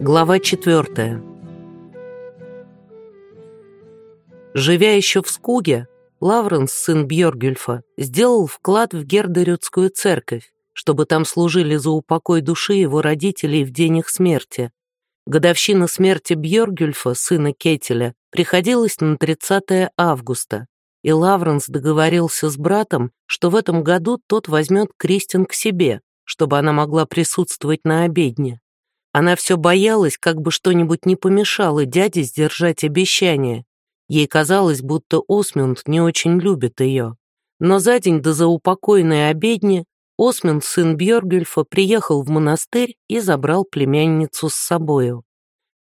Глава четвертая. Живя еще в Скуге, Лавренс, сын Бьоргюльфа, сделал вклад в Гердерюдскую церковь, чтобы там служили за упокой души его родителей в день их смерти. Годовщина смерти Бьоргюльфа, сына Кетеля, приходилась на 30 августа, и Лавренс договорился с братом, что в этом году тот возьмет Кристин к себе, чтобы она могла присутствовать на обедне. Она все боялась, как бы что-нибудь не помешало дяде сдержать обещание. Ей казалось, будто Осмюнд не очень любит ее. Но за день до заупокойной обедни Осмюнд, сын Бьоргюльфа, приехал в монастырь и забрал племянницу с собою.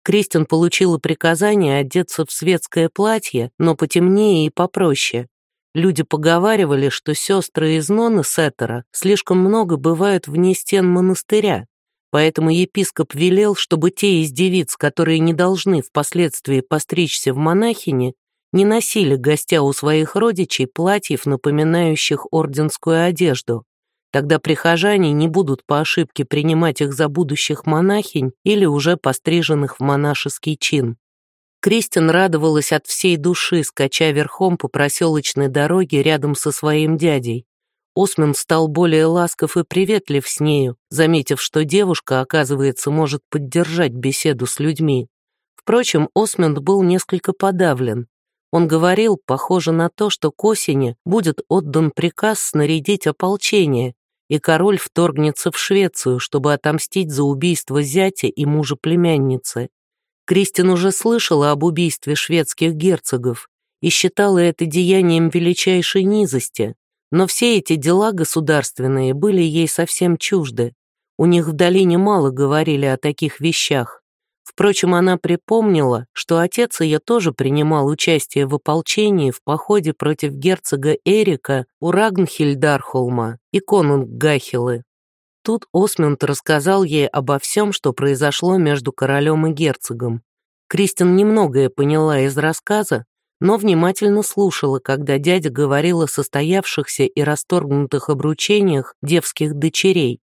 Кристин получила приказание одеться в светское платье, но потемнее и попроще. Люди поговаривали, что сестры из Ноны Сеттера слишком много бывают вне стен монастыря, Поэтому епископ велел, чтобы те из девиц, которые не должны впоследствии постричься в монахини, не носили гостя у своих родичей платьев, напоминающих орденскую одежду. Тогда прихожане не будут по ошибке принимать их за будущих монахинь или уже постриженных в монашеский чин. Кристин радовалась от всей души, скача верхом по проселочной дороге рядом со своим дядей. Осман стал более ласков и приветлив с нею, заметив, что девушка, оказывается, может поддержать беседу с людьми. Впрочем, Осмонд был несколько подавлен. Он говорил, похоже на то, что к осени будет отдан приказ снарядить ополчение, и король вторгнется в Швецию, чтобы отомстить за убийство зятя и мужа племянницы. Кристин уже слышала об убийстве шведских герцогов и считала это деянием величайшей низости, но все эти дела государственные были ей совсем чужды. У них в долине мало говорили о таких вещах. Впрочем, она припомнила, что отец ее тоже принимал участие в ополчении в походе против герцога Эрика у Рагнхильдархолма и конунг Гахилы. Тут Осмюнд рассказал ей обо всем, что произошло между королем и герцогом. Кристин немногое поняла из рассказа, но внимательно слушала, когда дядя говорил о состоявшихся и расторгнутых обручениях девских дочерей.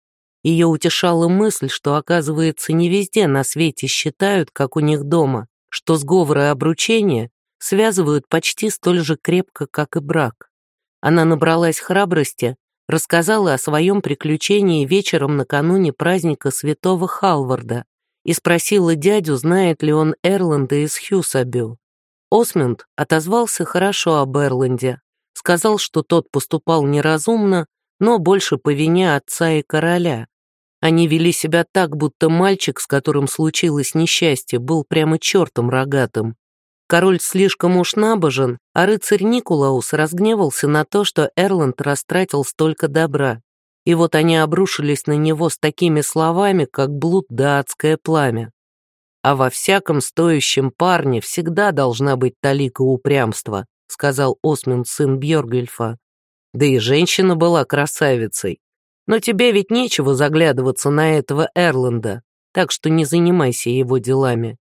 Ее утешала мысль, что, оказывается, не везде на свете считают, как у них дома, что сговоры и обручения связывают почти столь же крепко, как и брак. Она набралась храбрости, рассказала о своем приключении вечером накануне праздника святого Халварда и спросила дядю, знает ли он Эрланда из Хьюсабю. Осмюнд отозвался хорошо об Эрланде, сказал, что тот поступал неразумно, но больше по вине отца и короля. Они вели себя так, будто мальчик, с которым случилось несчастье, был прямо чертом рогатым. Король слишком уж набожен, а рыцарь Никулаус разгневался на то, что Эрланд растратил столько добра. И вот они обрушились на него с такими словами, как блуд да адское пламя а во всяком стоящем парне всегда должна быть талика упрямства», сказал Осмин, сын Бьоргельфа. «Да и женщина была красавицей. Но тебе ведь нечего заглядываться на этого Эрланда, так что не занимайся его делами».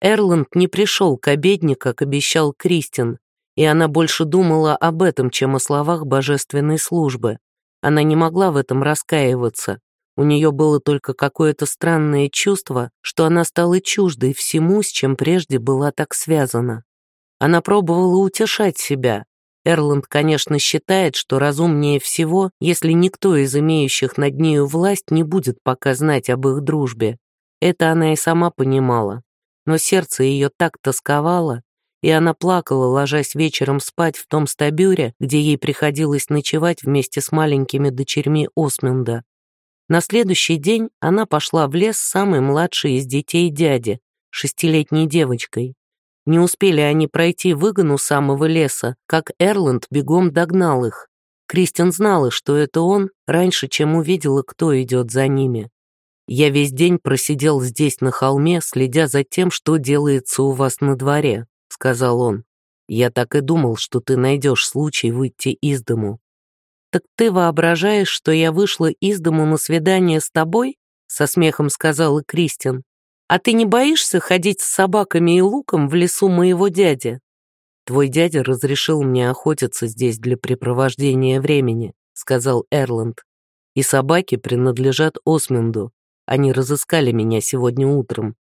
Эрланд не пришел к обедне, как обещал Кристин, и она больше думала об этом, чем о словах божественной службы. Она не могла в этом раскаиваться, у нее было только какое-то странное чувство, что она стала чуждой всему, с чем прежде была так связана. Она пробовала утешать себя. Эрланд, конечно, считает, что разумнее всего, если никто из имеющих над нею власть не будет пока знать об их дружбе. Это она и сама понимала. Но сердце ее так тосковало, и она плакала, ложась вечером спать в том стабюре, где ей приходилось ночевать вместе с маленькими дочерьми Осминда. На следующий день она пошла в лес с самой младшей из детей дяди, шестилетней девочкой. Не успели они пройти выгону самого леса, как Эрланд бегом догнал их. Кристин знала, что это он, раньше, чем увидела, кто идет за ними. «Я весь день просидел здесь на холме, следя за тем, что делается у вас на дворе», — сказал он. «Я так и думал, что ты найдешь случай выйти из дому. «Так ты воображаешь, что я вышла из дому на свидание с тобой?» со смехом сказала Кристин. «А ты не боишься ходить с собаками и луком в лесу моего дяди?» «Твой дядя разрешил мне охотиться здесь для препровождения времени», сказал Эрланд. «И собаки принадлежат Осминду. Они разыскали меня сегодня утром.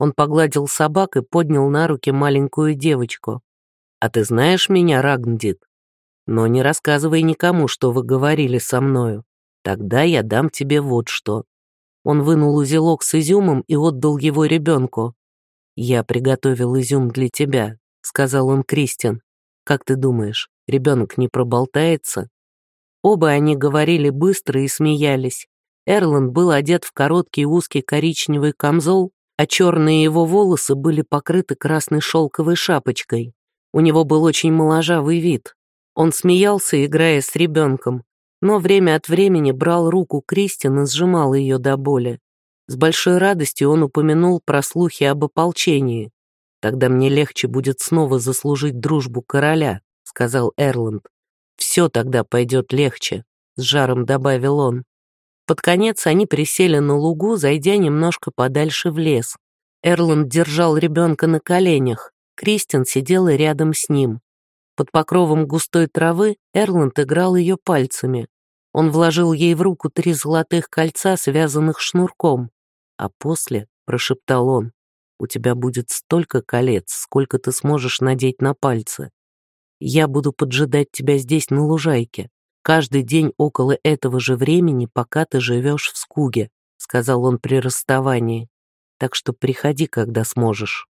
Он погладил собак и поднял на руки маленькую девочку. «А ты знаешь меня, Рагндит? Но не рассказывай никому, что вы говорили со мною. Тогда я дам тебе вот что». Он вынул узелок с изюмом и отдал его ребенку. «Я приготовил изюм для тебя», — сказал он Кристин. «Как ты думаешь, ребенок не проболтается?» Оба они говорили быстро и смеялись. Эрланд был одет в короткий узкий коричневый камзол, а черные его волосы были покрыты красной шелковой шапочкой. У него был очень моложавый вид. Он смеялся, играя с ребенком, но время от времени брал руку Кристин и сжимал ее до боли. С большой радостью он упомянул про слухи об ополчении. «Тогда мне легче будет снова заслужить дружбу короля», — сказал Эрланд. «Все тогда пойдет легче», — с жаром добавил он. Под конец они присели на лугу, зайдя немножко подальше в лес. Эрланд держал ребенка на коленях, Кристин сидела рядом с ним. Под покровом густой травы Эрланд играл ее пальцами. Он вложил ей в руку три золотых кольца, связанных шнурком. А после, — прошептал он, — у тебя будет столько колец, сколько ты сможешь надеть на пальцы. Я буду поджидать тебя здесь на лужайке. Каждый день около этого же времени, пока ты живешь в Скуге», — сказал он при расставании. «Так что приходи, когда сможешь».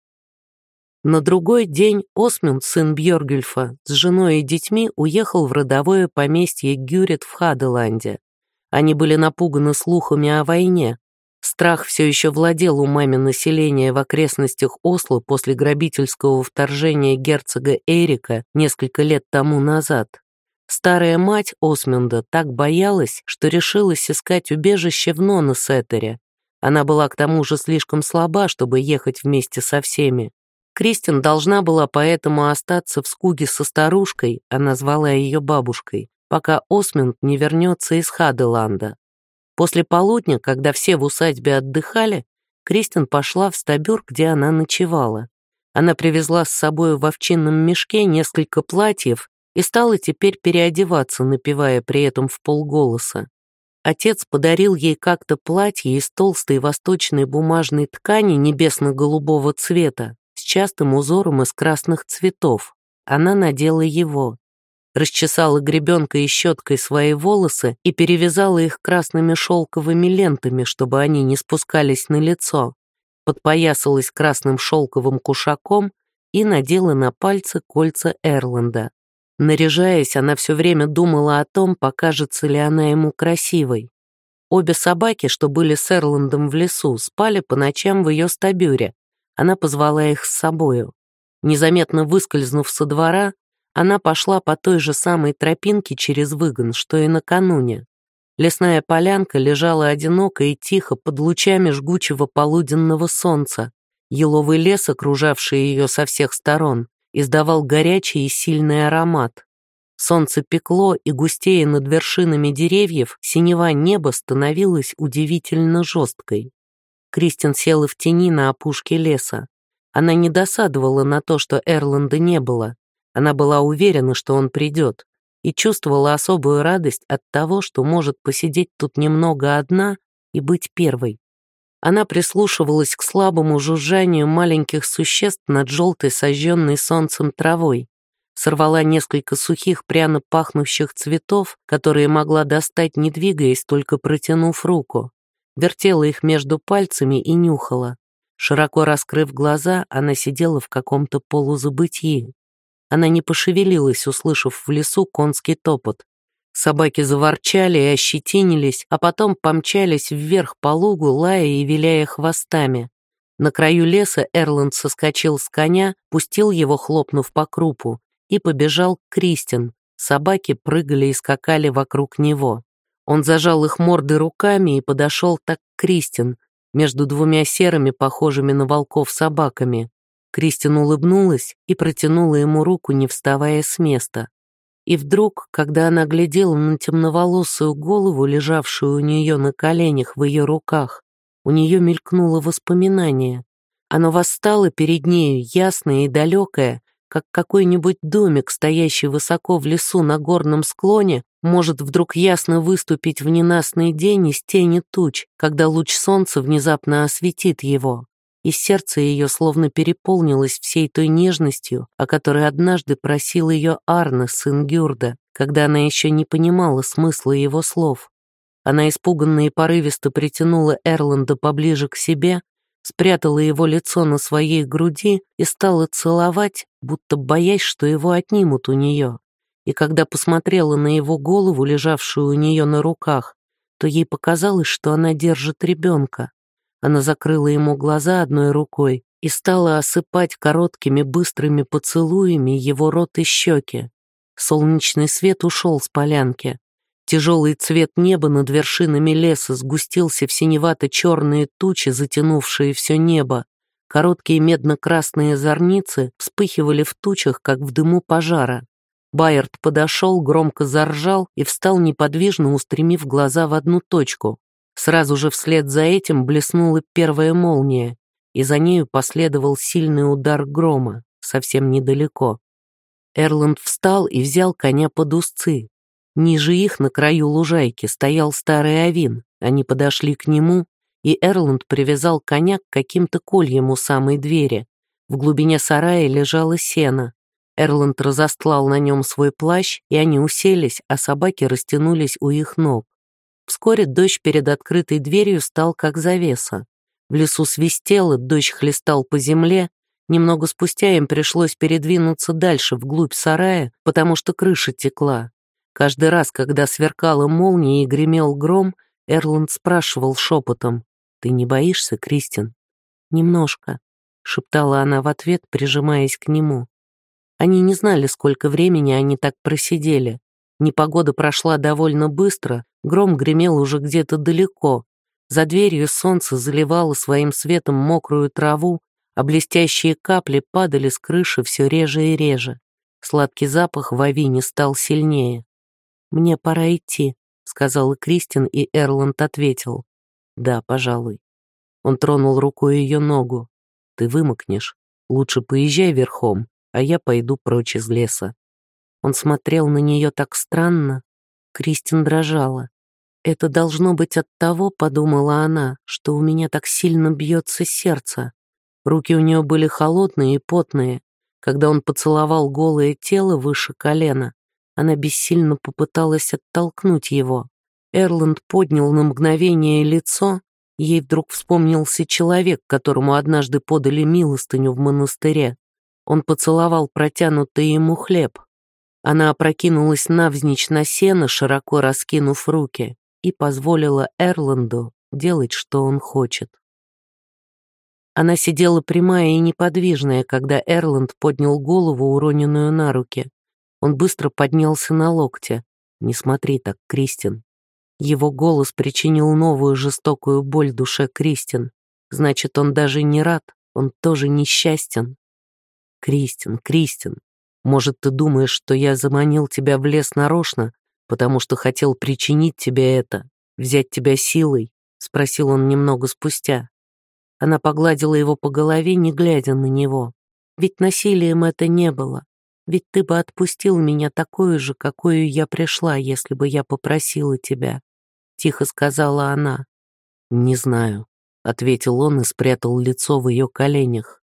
На другой день Осмюнд, сын Бьоргюльфа, с женой и детьми уехал в родовое поместье Гюрет в Хаделанде. Они были напуганы слухами о войне. Страх все еще владел умами населения в окрестностях Осло после грабительского вторжения герцога Эрика несколько лет тому назад. Старая мать Осмюнда так боялась, что решилась искать убежище в Ноносетере. Она была к тому же слишком слаба, чтобы ехать вместе со всеми. Кристин должна была поэтому остаться в скуге со старушкой, она звала ее бабушкой, пока Осмюнд не вернется из Хаделанда. После полудня, когда все в усадьбе отдыхали, Кристин пошла в стабюр, где она ночевала. Она привезла с собой в овчинном мешке несколько платьев и стала теперь переодеваться, напевая при этом в полголоса. Отец подарил ей как-то платье из толстой восточной бумажной ткани небесно-голубого цвета частым узором из красных цветов. Она надела его. Расчесала гребенкой и щеткой свои волосы и перевязала их красными шелковыми лентами, чтобы они не спускались на лицо. Подпоясалась красным шелковым кушаком и надела на пальцы кольца Эрланда. Наряжаясь, она все время думала о том, покажется ли она ему красивой. Обе собаки, что были с Эрландом в лесу, спали по ночам в ее стабюре. Она позвала их с собою. Незаметно выскользнув со двора, она пошла по той же самой тропинке через выгон, что и накануне. Лесная полянка лежала одиноко и тихо под лучами жгучего полуденного солнца. Еловый лес, окружавший ее со всех сторон, издавал горячий и сильный аромат. Солнце пекло, и густее над вершинами деревьев синева неба становилась удивительно жесткой. Кристин села в тени на опушке леса. Она не досадовала на то, что Эрланда не было. Она была уверена, что он придет, и чувствовала особую радость от того, что может посидеть тут немного одна и быть первой. Она прислушивалась к слабому жужжанию маленьких существ над желтой сожженной солнцем травой, сорвала несколько сухих пряно пахнущих цветов, которые могла достать, не двигаясь, только протянув руку, вертела их между пальцами и нюхала. Широко раскрыв глаза, она сидела в каком-то полузабытии. Она не пошевелилась, услышав в лесу конский топот, Собаки заворчали и ощетинились, а потом помчались вверх по лугу, лая и виляя хвостами. На краю леса Эрланд соскочил с коня, пустил его, хлопнув по крупу, и побежал к Кристин. Собаки прыгали и скакали вокруг него. Он зажал их морды руками и подошел так к Кристин, между двумя серыми, похожими на волков собаками. Кристин улыбнулась и протянула ему руку, не вставая с места. И вдруг, когда она глядела на темноволосую голову, лежавшую у нее на коленях в ее руках, у нее мелькнуло воспоминание. Оно восстало перед нею, ясное и далекое, как какой-нибудь домик, стоящий высоко в лесу на горном склоне, может вдруг ясно выступить в ненастный день из тени туч, когда луч солнца внезапно осветит его. И сердце ее словно переполнилось всей той нежностью, о которой однажды просил ее Арне, сын Гюрда, когда она еще не понимала смысла его слов. Она испуганно и порывисто притянула Эрланда поближе к себе, спрятала его лицо на своей груди и стала целовать, будто боясь, что его отнимут у нее. И когда посмотрела на его голову, лежавшую у нее на руках, то ей показалось, что она держит ребенка. Она закрыла ему глаза одной рукой и стала осыпать короткими быстрыми поцелуями его рот и щеки. Солнечный свет ушел с полянки. Тяжелый цвет неба над вершинами леса сгустился в синевато-черные тучи, затянувшие все небо. Короткие медно-красные зорницы вспыхивали в тучах, как в дыму пожара. Байерд подошел, громко заржал и встал неподвижно, устремив глаза в одну точку. Сразу же вслед за этим блеснула первая молния, и за нею последовал сильный удар грома, совсем недалеко. Эрланд встал и взял коня под узцы, Ниже их, на краю лужайки, стоял старый авин. Они подошли к нему, и Эрланд привязал коня к каким-то кольям у самой двери. В глубине сарая лежало сено. Эрланд разостлал на нем свой плащ, и они уселись, а собаки растянулись у их ног. Вскоре дождь перед открытой дверью стал как завеса. В лесу свистело, дождь хлестал по земле. Немного спустя им пришлось передвинуться дальше, вглубь сарая, потому что крыша текла. Каждый раз, когда сверкала молния и гремел гром, Эрланд спрашивал шепотом, «Ты не боишься, Кристин?» «Немножко», — шептала она в ответ, прижимаясь к нему. Они не знали, сколько времени они так просидели. Непогода прошла довольно быстро, гром гремел уже где-то далеко. За дверью солнце заливало своим светом мокрую траву, а блестящие капли падали с крыши все реже и реже. Сладкий запах в авине стал сильнее. «Мне пора идти», — сказала Кристин, и Эрланд ответил. «Да, пожалуй». Он тронул рукой ее ногу. «Ты вымокнешь. Лучше поезжай верхом, а я пойду прочь из леса». Он смотрел на нее так странно. Кристин дрожала. «Это должно быть от того, — подумала она, — что у меня так сильно бьется сердце». Руки у нее были холодные и потные. Когда он поцеловал голое тело выше колена, она бессильно попыталась оттолкнуть его. Эрланд поднял на мгновение лицо, ей вдруг вспомнился человек, которому однажды подали милостыню в монастыре. Он поцеловал протянутый ему хлеб. Она опрокинулась навзничь на сено, широко раскинув руки, и позволила Эрланду делать, что он хочет. Она сидела прямая и неподвижная, когда Эрланд поднял голову, уроненную на руки. Он быстро поднялся на локте. «Не смотри так, Кристин». Его голос причинил новую жестокую боль душе Кристин. Значит, он даже не рад, он тоже несчастен. Кристин, Кристин, может, ты думаешь, что я заманил тебя в лес нарочно, потому что хотел причинить тебе это, взять тебя силой?» — спросил он немного спустя. Она погладила его по голове, не глядя на него. Ведь насилием это не было. Ведь ты бы отпустил меня такую же, какую я пришла, если бы я попросила тебя», — тихо сказала она. «Не знаю», — ответил он и спрятал лицо в ее коленях.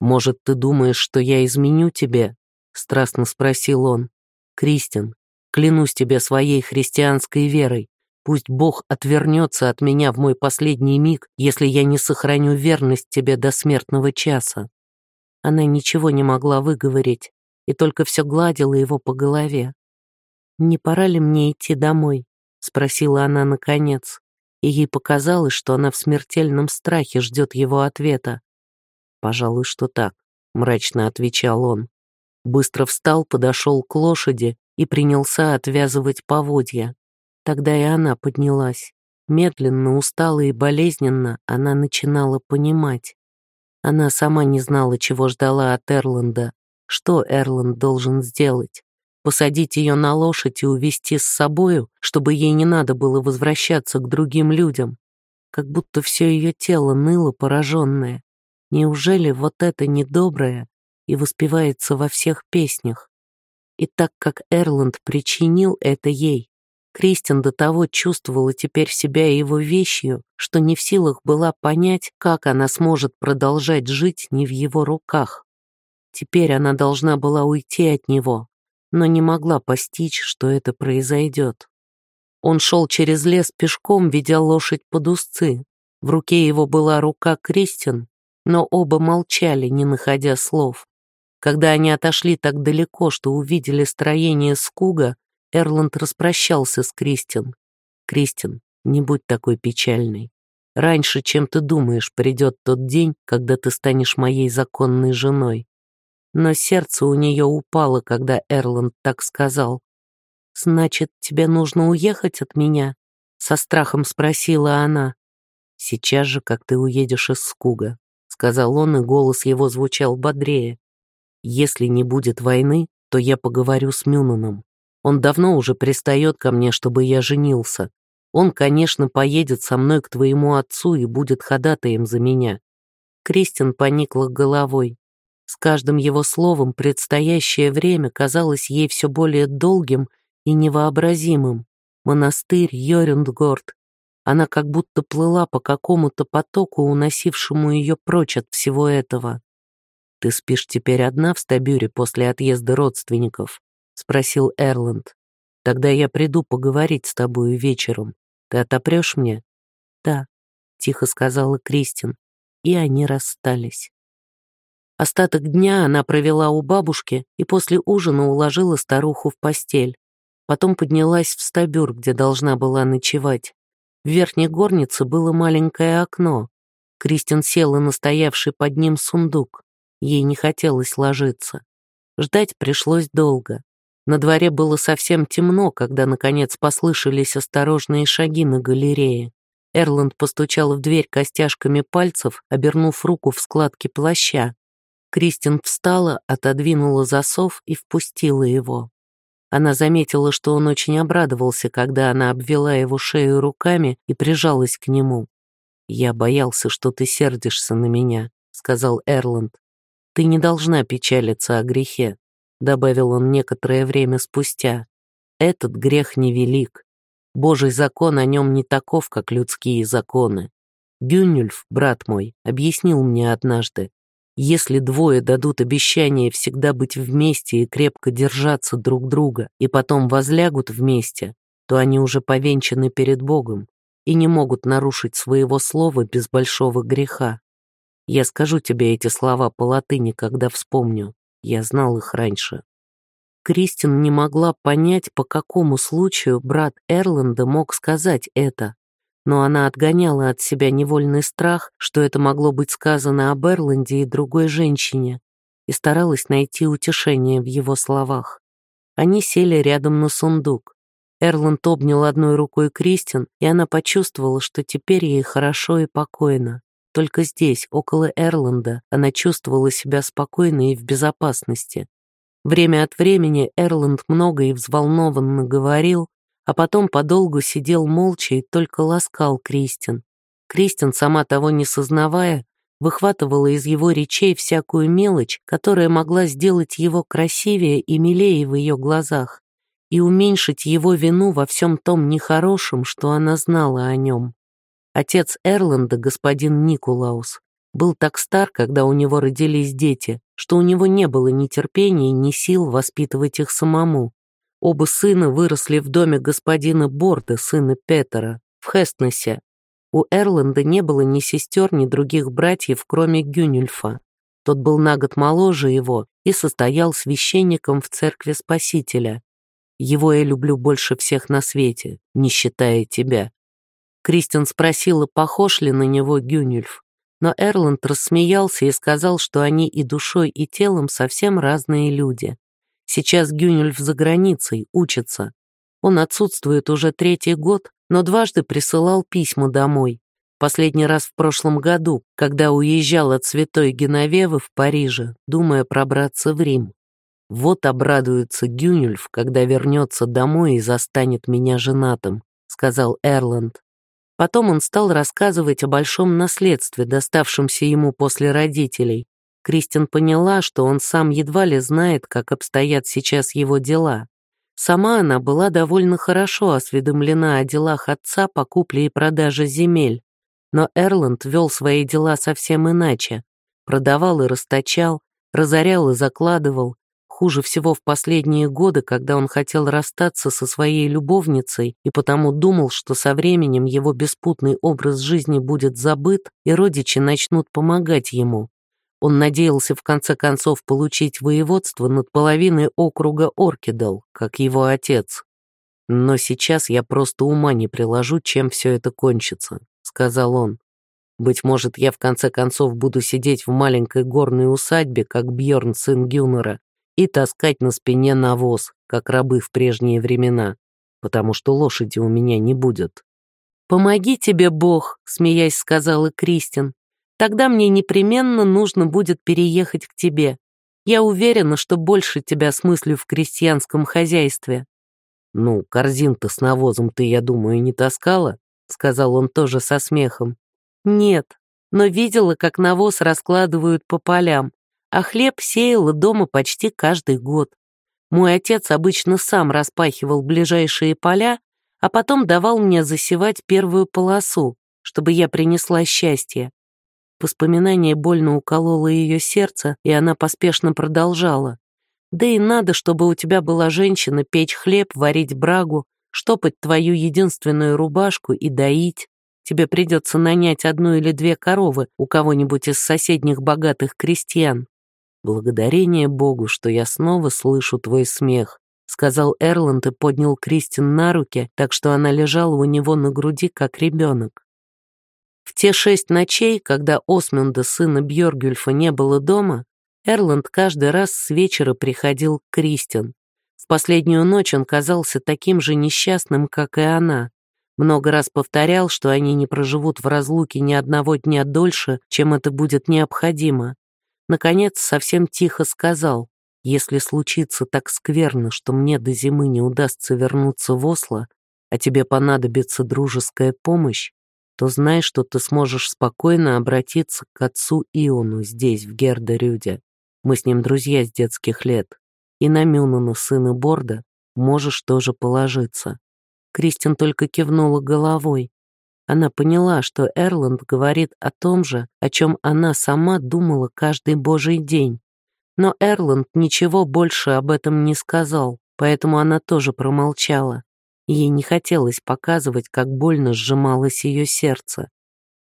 «Может, ты думаешь, что я изменю тебе?» — страстно спросил он. «Кристин, клянусь тебе своей христианской верой, пусть Бог отвернется от меня в мой последний миг, если я не сохраню верность тебе до смертного часа». Она ничего не могла выговорить и только все гладила его по голове. «Не пора ли мне идти домой?» — спросила она наконец, и ей показалось, что она в смертельном страхе ждет его ответа. «Пожалуй, что так», — мрачно отвечал он. Быстро встал, подошел к лошади и принялся отвязывать поводья. Тогда и она поднялась. Медленно, устало и болезненно она начинала понимать. Она сама не знала, чего ждала от Эрланда, что Эрланд должен сделать? Посадить ее на лошадь и увезти с собою, чтобы ей не надо было возвращаться к другим людям? Как будто все ее тело ныло пораженное. Неужели вот это недоброе и воспевается во всех песнях. И так как Эрланд причинил это ей, Кристин до того чувствовала теперь себя его вещью, что не в силах была понять, как она сможет продолжать жить не в его руках. Теперь она должна была уйти от него, но не могла постичь, что это произойдет. Он шел через лес пешком, ведя лошадь под узцы. В руке его была рука Кристин, но оба молчали, не находя слов. Когда они отошли так далеко, что увидели строение Скуга, Эрланд распрощался с Кристин. «Кристин, не будь такой печальной. Раньше, чем ты думаешь, придет тот день, когда ты станешь моей законной женой». Но сердце у нее упало, когда Эрланд так сказал. «Значит, тебе нужно уехать от меня?» — со страхом спросила она. «Сейчас же, как ты уедешь из Скуга», — сказал он, и голос его звучал бодрее. «Если не будет войны, то я поговорю с Мюнаном. Он давно уже пристает ко мне, чтобы я женился. Он, конечно, поедет со мной к твоему отцу и будет ходатаем за меня». Кристин поникла головой. С каждым его словом предстоящее время казалось ей все более долгим и невообразимым. Монастырь Йорюндгорд. Она как будто плыла по какому-то потоку, уносившему ее прочь от всего этого. «Ты спишь теперь одна в Стабюре после отъезда родственников?» — спросил Эрланд. «Тогда я приду поговорить с тобою вечером. Ты отопрешь мне?» «Да», — тихо сказала Кристин, и они расстались. Остаток дня она провела у бабушки и после ужина уложила старуху в постель. Потом поднялась в стабюр, где должна была ночевать. В верхней горнице было маленькое окно. Кристин села на стоявший под ним сундук. Ей не хотелось ложиться. Ждать пришлось долго. На дворе было совсем темно, когда, наконец, послышались осторожные шаги на галерее. Эрланд постучал в дверь костяшками пальцев, обернув руку в складке плаща. Кристин встала, отодвинула засов и впустила его. Она заметила, что он очень обрадовался, когда она обвела его шею руками и прижалась к нему. «Я боялся, что ты сердишься на меня», — сказал Эрланд. «Ты не должна печалиться о грехе добавил он некоторое время спустя, этот грех невелик. Божий закон о нем не таков, как людские законы. Гюнюльф, брат мой, объяснил мне однажды, если двое дадут обещание всегда быть вместе и крепко держаться друг друга, и потом возлягут вместе, то они уже повенчаны перед Богом и не могут нарушить своего слова без большого греха. Я скажу тебе эти слова по латыни, когда вспомню. Я знал их раньше. Кристин не могла понять, по какому случаю брат Эрланда мог сказать это, но она отгоняла от себя невольный страх, что это могло быть сказано об Эрланде и другой женщине, и старалась найти утешение в его словах. Они сели рядом на сундук. Эрланд обнял одной рукой Кристин, и она почувствовала, что теперь ей хорошо и покойно. Только здесь, около Эрланда, она чувствовала себя спокойной и в безопасности. Время от времени Эрланд много и взволнованно говорил, а потом подолгу сидел молча и только ласкал Кристин. Кристин, сама того не сознавая, выхватывала из его речей всякую мелочь, которая могла сделать его красивее и милее в ее глазах и уменьшить его вину во всем том нехорошем, что она знала о нем. Отец Эрланда, господин Никулаус, был так стар, когда у него родились дети, что у него не было ни терпения, ни сил воспитывать их самому. Оба сына выросли в доме господина Борда, сына Петера, в Хестнесе. У Эрланда не было ни сестер, ни других братьев, кроме Гюнюльфа. Тот был на год моложе его и состоял священником в церкви Спасителя. Его я люблю больше всех на свете, не считая тебя. Кристин спросила, похож ли на него Гюнюльф, но Эрланд рассмеялся и сказал, что они и душой, и телом совсем разные люди. Сейчас Гюнюльф за границей, учится. Он отсутствует уже третий год, но дважды присылал письма домой. Последний раз в прошлом году, когда уезжал от Святой Геновевы в Париже, думая пробраться в Рим. Вот обрадуется Гюнюльф, когда вернется домой и застанет меня женатым, сказал Эрланд. Потом он стал рассказывать о большом наследстве, доставшемся ему после родителей. Кристин поняла, что он сам едва ли знает, как обстоят сейчас его дела. Сама она была довольно хорошо осведомлена о делах отца по купле и продаже земель, но Эрланд вел свои дела совсем иначе. Продавал и расточал, разорял и закладывал. Хуже всего в последние годы, когда он хотел расстаться со своей любовницей и потому думал, что со временем его беспутный образ жизни будет забыт и родичи начнут помогать ему. Он надеялся в конце концов получить воеводство над половиной округа Оркидал, как его отец. Но сейчас я просто ума не приложу, чем все это кончится сказал он. «Быть может, я в конце концов буду сидеть в маленькой горной усадьбе, как Бьорн сын Гюнера, и таскать на спине навоз, как рабы в прежние времена, потому что лошади у меня не будет». «Помоги тебе, Бог», — смеясь сказала Кристин. «Тогда мне непременно нужно будет переехать к тебе. Я уверена, что больше тебя смыслю в крестьянском хозяйстве». «Ну, корзин-то с навозом ты, я думаю, не таскала?» — сказал он тоже со смехом. «Нет, но видела, как навоз раскладывают по полям, а хлеб сеяла дома почти каждый год. Мой отец обычно сам распахивал ближайшие поля, а потом давал мне засевать первую полосу, чтобы я принесла счастье. Воспоминание больно укололо ее сердце, и она поспешно продолжала. «Да и надо, чтобы у тебя была женщина печь хлеб, варить брагу, штопать твою единственную рубашку и доить. Тебе придется нанять одну или две коровы у кого-нибудь из соседних богатых крестьян. Благодарение Богу, что я снова слышу твой смех, сказал Эрланд и поднял Кристин на руки, так что она лежала у него на груди, как ребенок. В те шесть ночей, когда Осмунда, сына Бьоргюльфа, не было дома, Эрланд каждый раз с вечера приходил к Кристин последнюю ночь он казался таким же несчастным, как и она. Много раз повторял, что они не проживут в разлуке ни одного дня дольше, чем это будет необходимо. Наконец, совсем тихо сказал, «Если случится так скверно, что мне до зимы не удастся вернуться в Осло, а тебе понадобится дружеская помощь, то знай, что ты сможешь спокойно обратиться к отцу Иону здесь, в Гердерюде. Мы с ним друзья с детских лет и на Мюнана, сына Борда, можешь тоже положиться». Кристин только кивнула головой. Она поняла, что Эрланд говорит о том же, о чем она сама думала каждый божий день. Но Эрланд ничего больше об этом не сказал, поэтому она тоже промолчала. Ей не хотелось показывать, как больно сжималось ее сердце.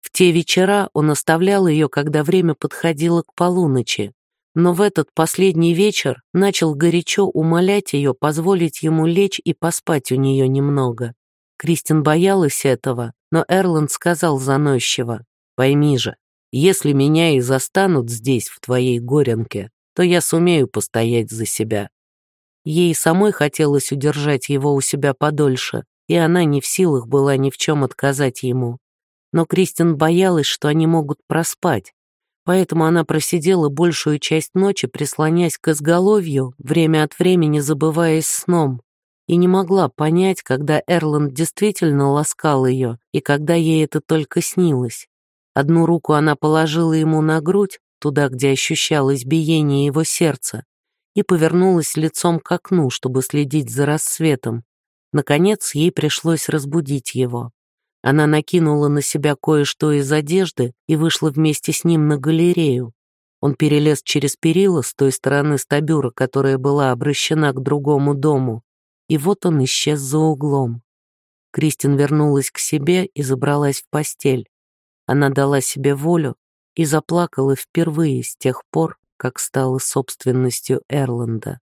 В те вечера он оставлял ее, когда время подходило к полуночи, но в этот последний вечер начал горячо умолять ее позволить ему лечь и поспать у нее немного. Кристин боялась этого, но Эрланд сказал заносчиво, «Пойми же, если меня и застанут здесь, в твоей горенке, то я сумею постоять за себя». Ей самой хотелось удержать его у себя подольше, и она не в силах была ни в чем отказать ему. Но Кристин боялась, что они могут проспать, поэтому она просидела большую часть ночи, прислонясь к изголовью, время от времени забываясь сном, и не могла понять, когда Эрланд действительно ласкал ее и когда ей это только снилось. Одну руку она положила ему на грудь, туда, где ощущалось биение его сердца, и повернулась лицом к окну, чтобы следить за рассветом. Наконец, ей пришлось разбудить его. Она накинула на себя кое-что из одежды и вышла вместе с ним на галерею. Он перелез через перила с той стороны стабюра, которая была обращена к другому дому, и вот он исчез за углом. Кристин вернулась к себе и забралась в постель. Она дала себе волю и заплакала впервые с тех пор, как стала собственностью Эрланда.